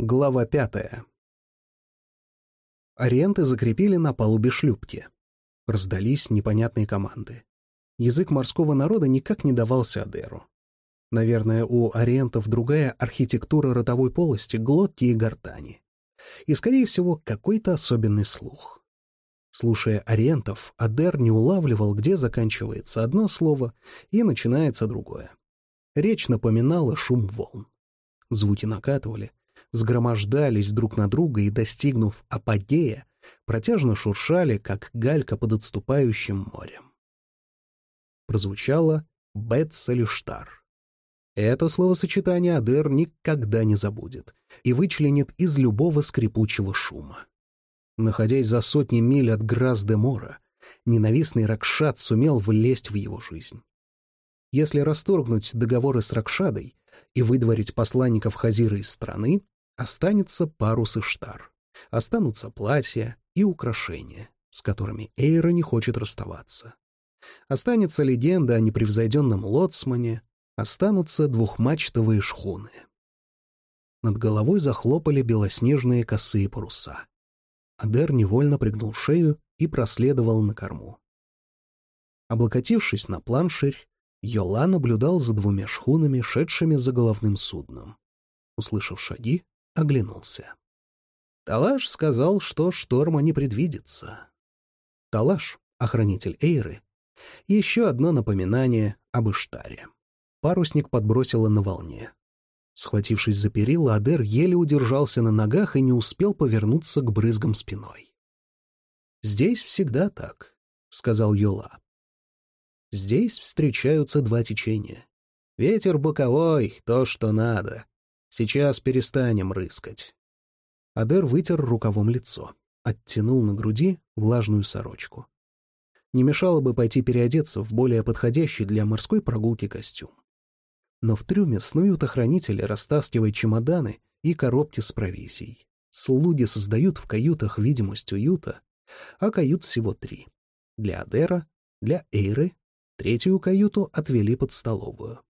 Глава пятая. Ориенты закрепили на палубе шлюпки. Раздались непонятные команды. Язык морского народа никак не давался Адеру. Наверное, у ориентов другая архитектура ротовой полости, глотки и гортани. И, скорее всего, какой-то особенный слух. Слушая ориентов, Адер не улавливал, где заканчивается одно слово и начинается другое. Речь напоминала шум волн. Звуки накатывали, сгромождались друг на друга и, достигнув апогея, протяжно шуршали, как галька под отступающим морем. Прозвучало «Бетцелиштар». Это словосочетание Адер никогда не забудет и вычленит из любого скрипучего шума. Находясь за сотни миль от Грас-де-Мора, ненавистный Ракшат сумел влезть в его жизнь. Если расторгнуть договоры с Ракшадой и выдворить посланников Хазира из страны, Останется парус и штар. Останутся платья и украшения, с которыми Эйра не хочет расставаться. Останется легенда о непревзойденном лоцмане, останутся двухмачтовые шхуны. Над головой захлопали белоснежные косые паруса. Адер невольно пригнул шею и проследовал на корму. Облокотившись на планширь, Йола наблюдал за двумя шхунами, шедшими за головным судном. Услышав шаги, оглянулся. Талаш сказал, что шторма не предвидится. Талаш, охранитель Эйры, еще одно напоминание об Иштаре. Парусник подбросило на волне. Схватившись за перила, Адер еле удержался на ногах и не успел повернуться к брызгам спиной. «Здесь всегда так», — сказал Йола. «Здесь встречаются два течения. Ветер боковой — то, что надо. Сейчас перестанем рыскать. Адер вытер рукавом лицо, оттянул на груди влажную сорочку. Не мешало бы пойти переодеться в более подходящий для морской прогулки костюм. Но в трюме снуют охранители, растаскивая чемоданы и коробки с провизией. Слуги создают в каютах видимость уюта, а кают всего три. Для Адера, для Эйры, третью каюту отвели под столовую.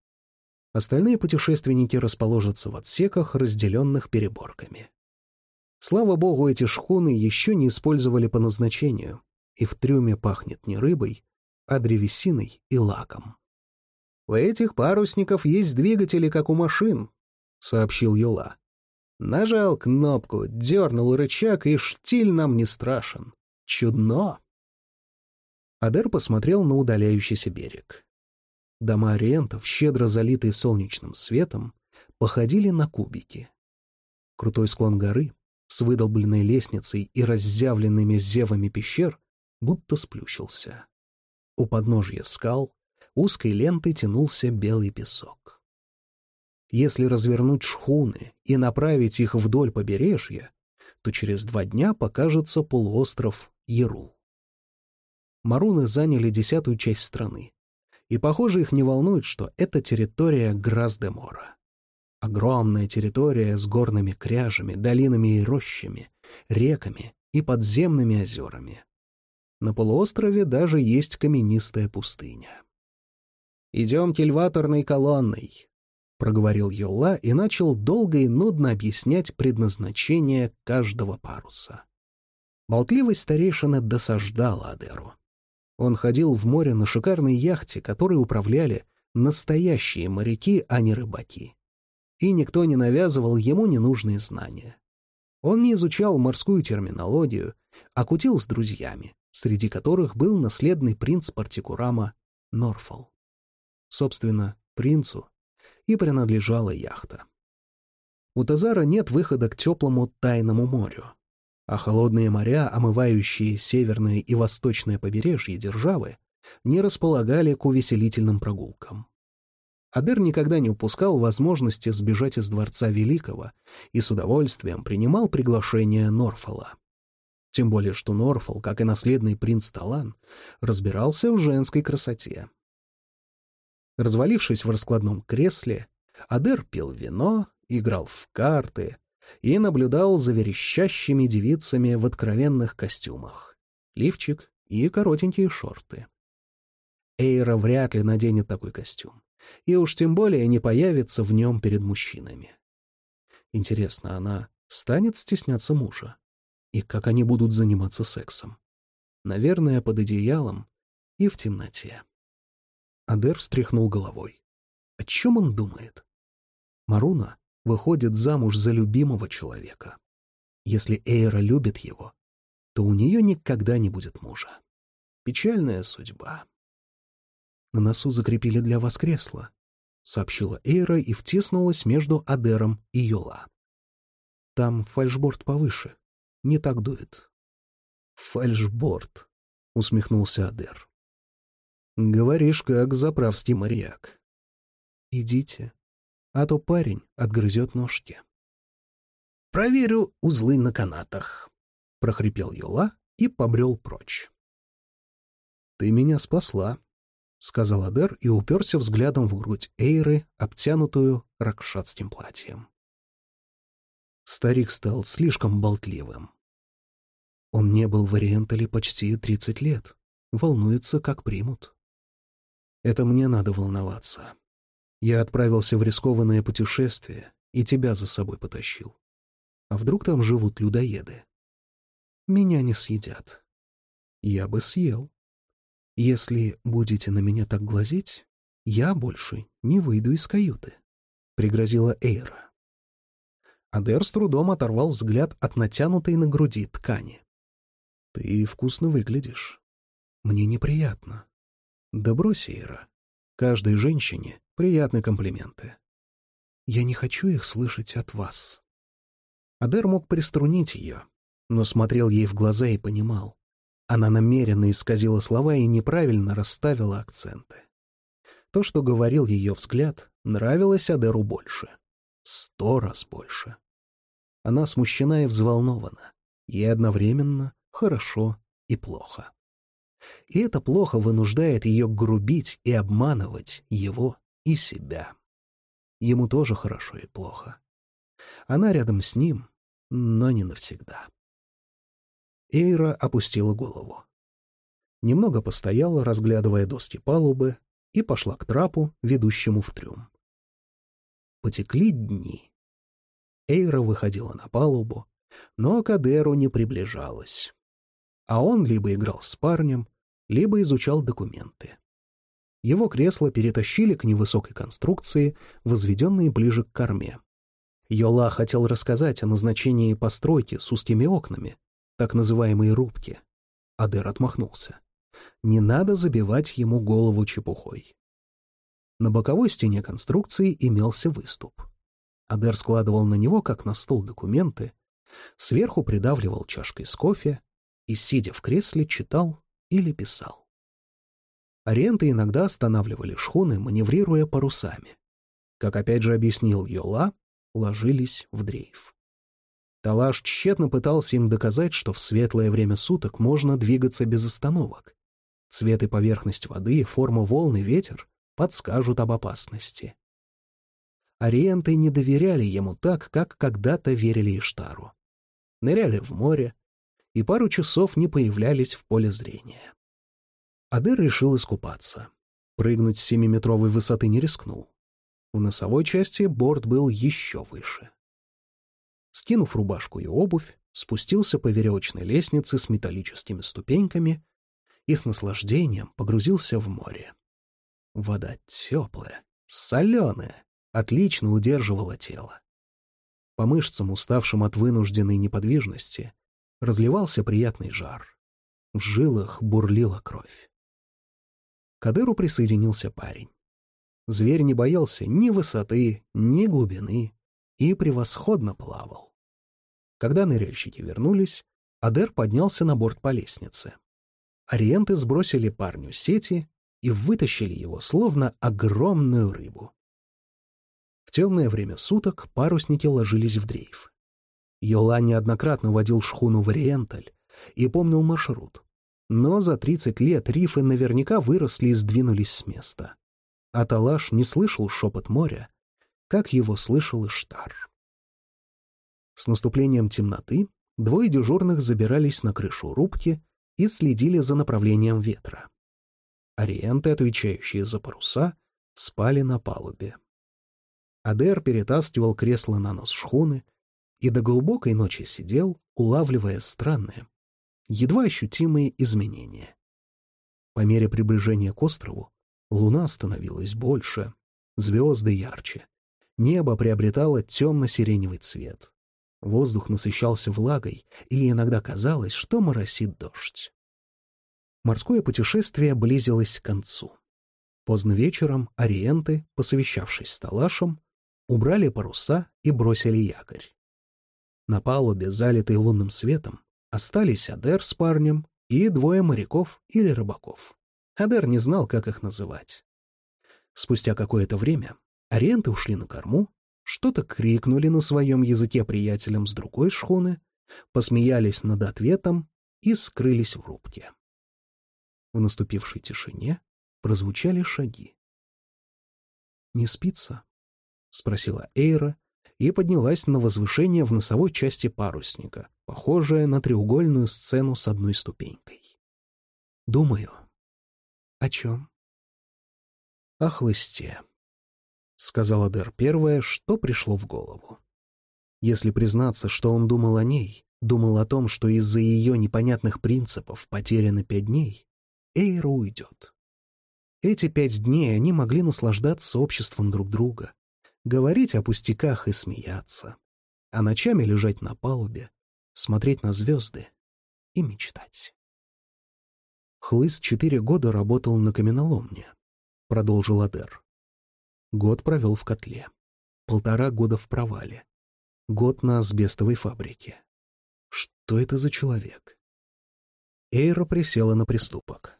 Остальные путешественники расположатся в отсеках, разделенных переборками. Слава богу, эти шхуны еще не использовали по назначению, и в трюме пахнет не рыбой, а древесиной и лаком. «У этих парусников есть двигатели, как у машин», — сообщил Юла. Нажал кнопку, дернул рычаг, и штиль нам не страшен. Чудно. Адер посмотрел на удаляющийся берег. Дома ориентов, щедро залитые солнечным светом, походили на кубики. Крутой склон горы с выдолбленной лестницей и разъявленными зевами пещер будто сплющился. У подножья скал узкой лентой тянулся белый песок. Если развернуть шхуны и направить их вдоль побережья, то через два дня покажется полуостров Ярул. Маруны заняли десятую часть страны, и, похоже, их не волнует, что это территория Грас-де-Мора. Огромная территория с горными кряжами, долинами и рощами, реками и подземными озерами. На полуострове даже есть каменистая пустыня. «Идем кильваторной колонной», — проговорил Йола и начал долго и нудно объяснять предназначение каждого паруса. Болтливость старейшины досаждала Адеру. Он ходил в море на шикарной яхте, которой управляли настоящие моряки, а не рыбаки. И никто не навязывал ему ненужные знания. Он не изучал морскую терминологию, а кутил с друзьями, среди которых был наследный принц Партикурама Норфол. Собственно, принцу и принадлежала яхта. У Тазара нет выхода к теплому тайному морю а холодные моря, омывающие северное и восточное побережье державы, не располагали к увеселительным прогулкам. Адер никогда не упускал возможности сбежать из Дворца Великого и с удовольствием принимал приглашение Норфола. Тем более, что Норфол, как и наследный принц Талан, разбирался в женской красоте. Развалившись в раскладном кресле, Адер пил вино, играл в карты, и наблюдал за верещащими девицами в откровенных костюмах. Лифчик и коротенькие шорты. Эйра вряд ли наденет такой костюм, и уж тем более не появится в нем перед мужчинами. Интересно, она станет стесняться мужа. И как они будут заниматься сексом? Наверное, под одеялом и в темноте. Адер встряхнул головой. О чем он думает? Маруна выходит замуж за любимого человека. Если Эйра любит его, то у нее никогда не будет мужа. Печальная судьба. На носу закрепили для вас кресло, сообщила Эйра и втиснулась между Адером и Йола. Там фальшборд повыше. Не так дует. Фальшборд, усмехнулся Адер. Говоришь, как заправский моряк. Идите, а то парень отгрызет ножки. «Проверю узлы на канатах», — прохрипел Юла и побрел прочь. «Ты меня спасла», — сказал Адер и уперся взглядом в грудь Эйры, обтянутую ракшатским платьем. Старик стал слишком болтливым. Он не был в Ориентале почти тридцать лет, волнуется, как примут. Это мне надо волноваться. Я отправился в рискованное путешествие и тебя за собой потащил. А вдруг там живут людоеды? Меня не съедят. Я бы съел. Если будете на меня так глазеть, я больше не выйду из каюты, — пригрозила Эйра. Адер с трудом оторвал взгляд от натянутой на груди ткани. — Ты вкусно выглядишь. Мне неприятно. Да брось, Эйра. Каждой женщине приятны комплименты. Я не хочу их слышать от вас. Адер мог приструнить ее, но смотрел ей в глаза и понимал. Она намеренно исказила слова и неправильно расставила акценты. То, что говорил ее взгляд, нравилось Адеру больше. Сто раз больше. Она смущена и взволнована. Ей одновременно хорошо и плохо. И это плохо вынуждает ее грубить и обманывать его и себя. Ему тоже хорошо и плохо. Она рядом с ним, но не навсегда. Эйра опустила голову. Немного постояла, разглядывая доски палубы, и пошла к трапу, ведущему в трюм. Потекли дни. Эйра выходила на палубу, но к Адеру не приближалась а он либо играл с парнем, либо изучал документы. Его кресло перетащили к невысокой конструкции, возведенной ближе к корме. Йола хотел рассказать о назначении постройки с узкими окнами, так называемые рубки. Адер отмахнулся. Не надо забивать ему голову чепухой. На боковой стене конструкции имелся выступ. Адер складывал на него, как на стол, документы, сверху придавливал чашкой с кофе, и, сидя в кресле, читал или писал. Аренты иногда останавливали шхуны, маневрируя парусами. Как опять же объяснил Йола, ложились в дрейф. Талаш тщетно пытался им доказать, что в светлое время суток можно двигаться без остановок. Цвет и поверхность воды, форма волн и ветер подскажут об опасности. Ориенты не доверяли ему так, как когда-то верили Иштару. Ныряли в море, и пару часов не появлялись в поле зрения. Адер решил искупаться. Прыгнуть с семиметровой высоты не рискнул. В носовой части борт был еще выше. Скинув рубашку и обувь, спустился по веревочной лестнице с металлическими ступеньками и с наслаждением погрузился в море. Вода теплая, соленая, отлично удерживала тело. По мышцам, уставшим от вынужденной неподвижности, разливался приятный жар. В жилах бурлила кровь. К Адеру присоединился парень. Зверь не боялся ни высоты, ни глубины и превосходно плавал. Когда ныряльщики вернулись, Адер поднялся на борт по лестнице. Ориенты сбросили парню сети и вытащили его, словно огромную рыбу. В темное время суток парусники ложились в дрейф. Йола неоднократно водил шхуну в Ориенталь и помнил маршрут. Но за 30 лет рифы наверняка выросли и сдвинулись с места. А Талаш не слышал шепот моря, как его слышал Иштар. С наступлением темноты двое дежурных забирались на крышу рубки и следили за направлением ветра. Ориенты, отвечающие за паруса, спали на палубе. Адер перетаскивал кресло на нос шхуны, и до глубокой ночи сидел, улавливая странные, едва ощутимые изменения. По мере приближения к острову луна становилась больше, звезды ярче, небо приобретало темно-сиреневый цвет. Воздух насыщался влагой, и иногда казалось, что моросит дождь. Морское путешествие близилось к концу. Поздно вечером ориенты, посовещавшись с Талашем, убрали паруса и бросили якорь. На палубе, залитой лунным светом, остались Адер с парнем и двое моряков или рыбаков. Адер не знал, как их называть. Спустя какое-то время ориенты ушли на корму, что-то крикнули на своем языке приятелям с другой шхуны, посмеялись над ответом и скрылись в рубке. В наступившей тишине прозвучали шаги. «Не спится?» — спросила Эйра и поднялась на возвышение в носовой части парусника, похожее на треугольную сцену с одной ступенькой. «Думаю». «О чем?» «О хлысте», — сказала Дэр первое, что пришло в голову. Если признаться, что он думал о ней, думал о том, что из-за ее непонятных принципов потеряно пять дней, Эйра уйдет. Эти пять дней они могли наслаждаться обществом друг друга, говорить о пустяках и смеяться, а ночами лежать на палубе, смотреть на звезды и мечтать. Хлыст четыре года работал на каменоломне, продолжил Адер. Год провел в котле, полтора года в провале, год на асбестовой фабрике. Что это за человек? Эйра присела на приступок.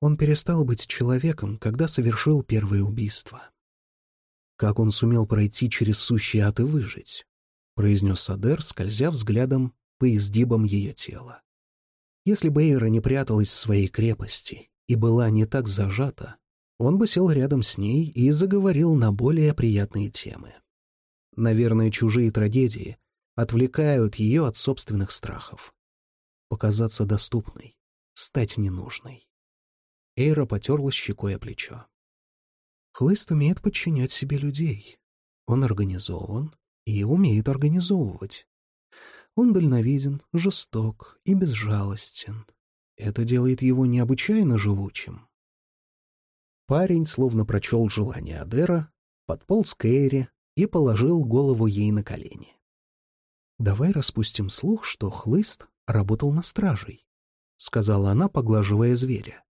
Он перестал быть человеком, когда совершил первое убийство. Как он сумел пройти через сущий ад и выжить? произнес Садер, скользя взглядом по изгибам ее тела. Если бы Эйра не пряталась в своей крепости и была не так зажата, он бы сел рядом с ней и заговорил на более приятные темы. Наверное, чужие трагедии отвлекают ее от собственных страхов. Показаться доступной, стать ненужной. Эйра потерла щекой о плечо. Хлыст умеет подчинять себе людей. Он организован и умеет организовывать. Он дальновиден, жесток и безжалостен. Это делает его необычайно живучим. Парень словно прочел желание Адера, подполз к Эйре и положил голову ей на колени. «Давай распустим слух, что Хлыст работал на стражей», — сказала она, поглаживая зверя.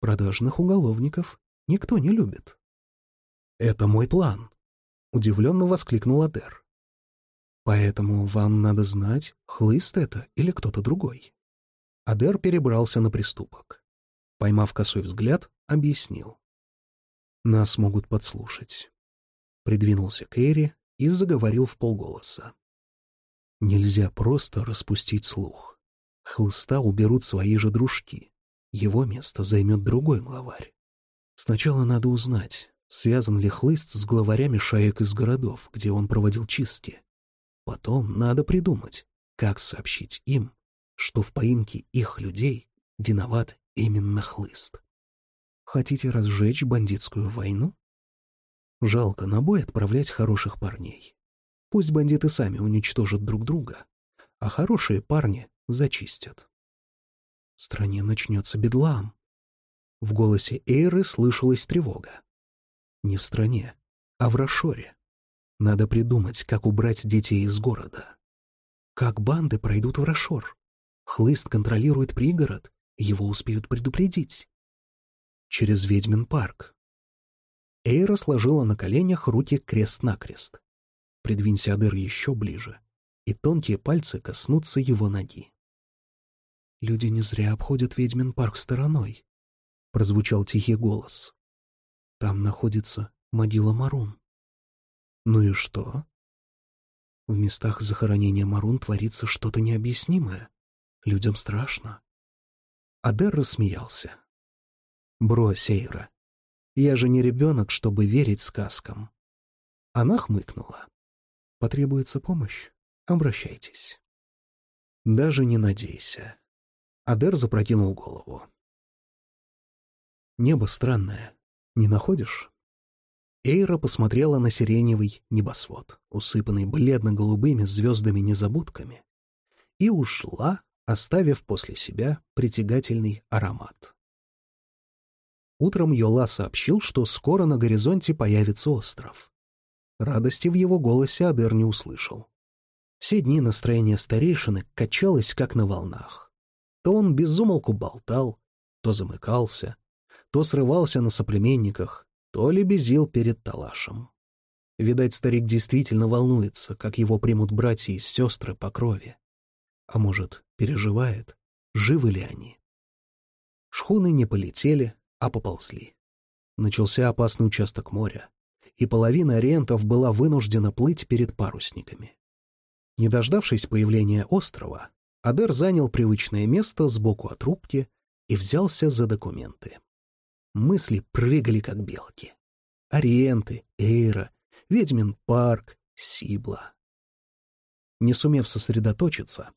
Продажных уголовников никто не любит. «Это мой план», — удивленно воскликнул Адер. «Поэтому вам надо знать, хлыст это или кто-то другой». Адер перебрался на приступок. Поймав косой взгляд, объяснил. «Нас могут подслушать». Придвинулся к Эри и заговорил в полголоса. «Нельзя просто распустить слух. Хлыста уберут свои же дружки. Его место займет другой главарь. Сначала надо узнать, связан ли хлыст с главарями шаек из городов, где он проводил чистки. Потом надо придумать, как сообщить им, что в поимке их людей виноват именно хлыст. Хотите разжечь бандитскую войну? Жалко на бой отправлять хороших парней. Пусть бандиты сами уничтожат друг друга, а хорошие парни зачистят. В стране начнется бедлам. В голосе Эйры слышалась тревога. Не в стране, а в Рашоре. Надо придумать, как убрать детей из города. Как банды пройдут в Рашор? Хлыст контролирует пригород, его успеют предупредить. Через Ведьмин парк. Эйра сложила на коленях руки крест-накрест. Придвинься Адыр еще ближе, и тонкие пальцы коснутся его ноги. Люди не зря обходят ведьмин парк стороной. Прозвучал тихий голос. Там находится могила Марун. Ну и что? В местах захоронения Марун творится что-то необъяснимое. Людям страшно. Адер рассмеялся. «Брось, Эйра. Я же не ребенок, чтобы верить сказкам». Она хмыкнула. «Потребуется помощь? Обращайтесь». «Даже не надейся. Адер запрокинул голову. «Небо странное, не находишь?» Эйра посмотрела на сиреневый небосвод, усыпанный бледно-голубыми звездами-незабудками, и ушла, оставив после себя притягательный аромат. Утром Йола сообщил, что скоро на горизонте появится остров. Радости в его голосе Адер не услышал. Все дни настроение старейшины качалось, как на волнах. То он безумолку болтал, то замыкался, то срывался на соплеменниках, то лебезил перед талашем. Видать, старик действительно волнуется, как его примут братья и сестры по крови. А может, переживает, живы ли они. Шхуны не полетели, а поползли. Начался опасный участок моря, и половина ориентов была вынуждена плыть перед парусниками. Не дождавшись появления острова, Адер занял привычное место сбоку от рубки и взялся за документы. Мысли прыгали, как белки. Ориенты, Эйра, Ведьмин парк, Сибла. Не сумев сосредоточиться,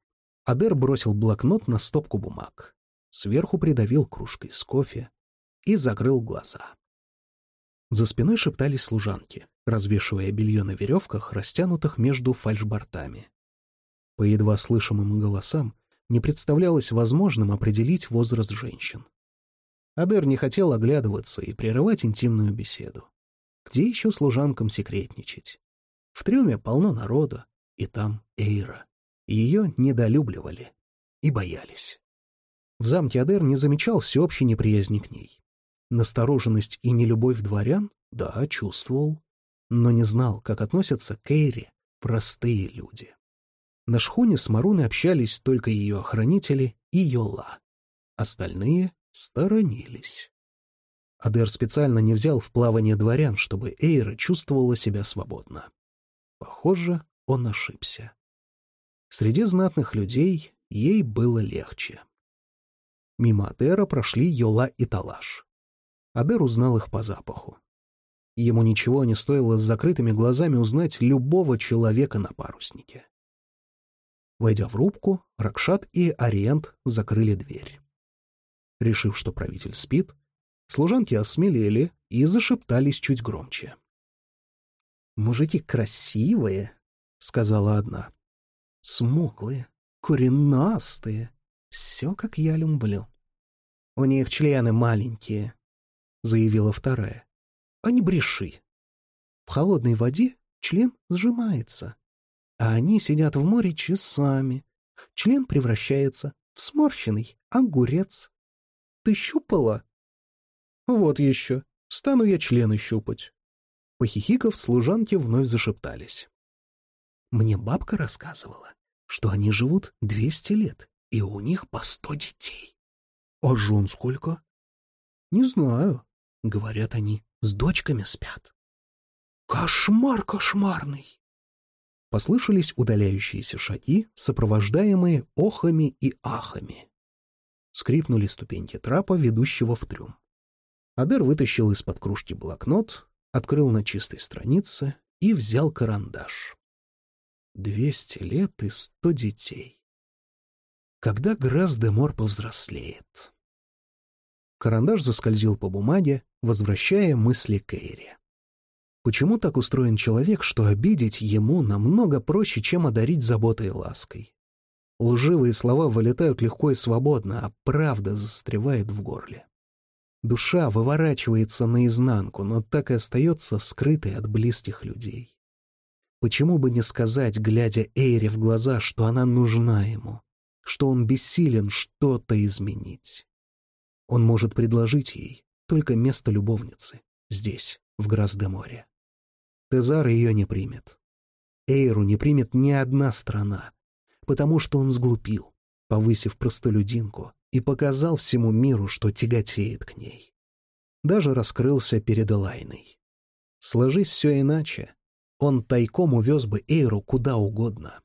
Адер бросил блокнот на стопку бумаг, сверху придавил кружкой с кофе и закрыл глаза. За спиной шептались служанки, развешивая белье на веревках, растянутых между фальшбортами. По едва слышимым голосам не представлялось возможным определить возраст женщин. Адер не хотел оглядываться и прерывать интимную беседу. Где еще служанкам секретничать? В трюме полно народа, и там Эйра. Ее недолюбливали и боялись. В замке Адер не замечал всеобщей неприязни к ней. Настороженность и нелюбовь дворян, да, чувствовал, но не знал, как относятся к Эйре простые люди. На шхуне с Маруной общались только ее охранители и Йола. Остальные сторонились. Адер специально не взял в плавание дворян, чтобы Эйра чувствовала себя свободно. Похоже, он ошибся. Среди знатных людей ей было легче. Мимо Адера прошли Йола и Талаш. Адер узнал их по запаху. Ему ничего не стоило с закрытыми глазами узнать любого человека на паруснике. Войдя в рубку, Ракшат и Ориент закрыли дверь. Решив, что правитель спит, служанки осмелели и зашептались чуть громче. «Мужики красивые», — сказала одна. «Смуглые, коренастые, все, как я люблю». «У них члены маленькие», — заявила вторая. «А не бреши. В холодной воде член сжимается, а они сидят в море часами. Член превращается в сморщенный огурец. Ты щупала? Вот еще. Стану я члены щупать. Похихиков, служанки вновь зашептались. Мне бабка рассказывала, что они живут двести лет, и у них по сто детей. А жен сколько? Не знаю. Говорят они, с дочками спят. Кошмар кошмарный. Послышались удаляющиеся шаги, сопровождаемые охами и ахами. Скрипнули ступеньки трапа, ведущего в трюм. Адер вытащил из-под кружки блокнот, открыл на чистой странице и взял карандаш. Двести лет и сто детей. Когда Грас-де-Мор повзрослеет? Карандаш заскользил по бумаге, возвращая мысли Кейри. Почему так устроен человек, что обидеть ему намного проще, чем одарить заботой и лаской? Лживые слова вылетают легко и свободно, а правда застревает в горле. Душа выворачивается наизнанку, но так и остается скрытой от близких людей. Почему бы не сказать, глядя Эйре в глаза, что она нужна ему, что он бессилен что-то изменить? Он может предложить ей только место любовницы, здесь, в Грас-де-Море. Тезар ее не примет. Эйру не примет ни одна страна, потому что он сглупил, повысив простолюдинку, и показал всему миру, что тяготеет к ней. Даже раскрылся перед Элайной. Сложись все иначе, он тайком увез бы Эйру куда угодно.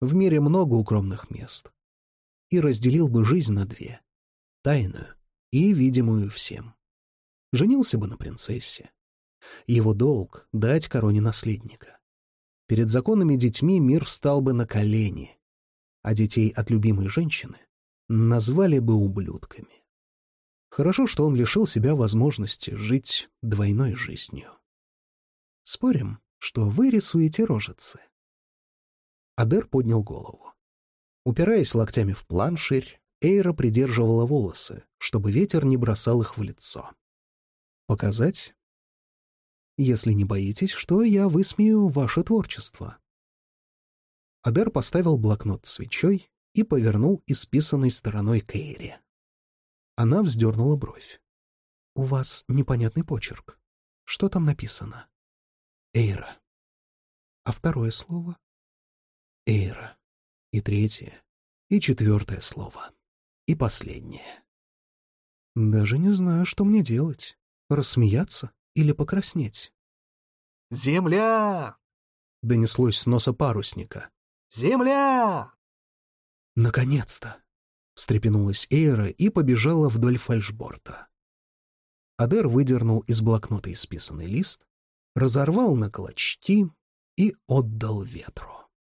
В мире много укромных мест. И разделил бы жизнь на две — тайную и видимую всем. Женился бы на принцессе. Его долг — дать короне наследника. Перед законными детьми мир встал бы на колени, а детей от любимой женщины назвали бы ублюдками. Хорошо, что он лишил себя возможности жить двойной жизнью. Спорим, что вы рисуете рожицы?» Адер поднял голову. Упираясь локтями в планширь, Эйра придерживала волосы, чтобы ветер не бросал их в лицо. «Показать?» «Если не боитесь, что я высмею ваше творчество». Адер поставил блокнот свечой и повернул исписанной стороной к Эйре. Она вздернула бровь. «У вас непонятный почерк. Что там написано?» «Эйра». «А второе слово?» «Эйра». И третье, и четвертое слово. И последнее. Даже не знаю, что мне делать. Рассмеяться или покраснеть? «Земля!» — донеслось с носа парусника. «Земля!» «Наконец-то!» — встрепенулась Эйра и побежала вдоль фальшборта. Адер выдернул из блокнота исписанный лист, разорвал на клочки и отдал ветру.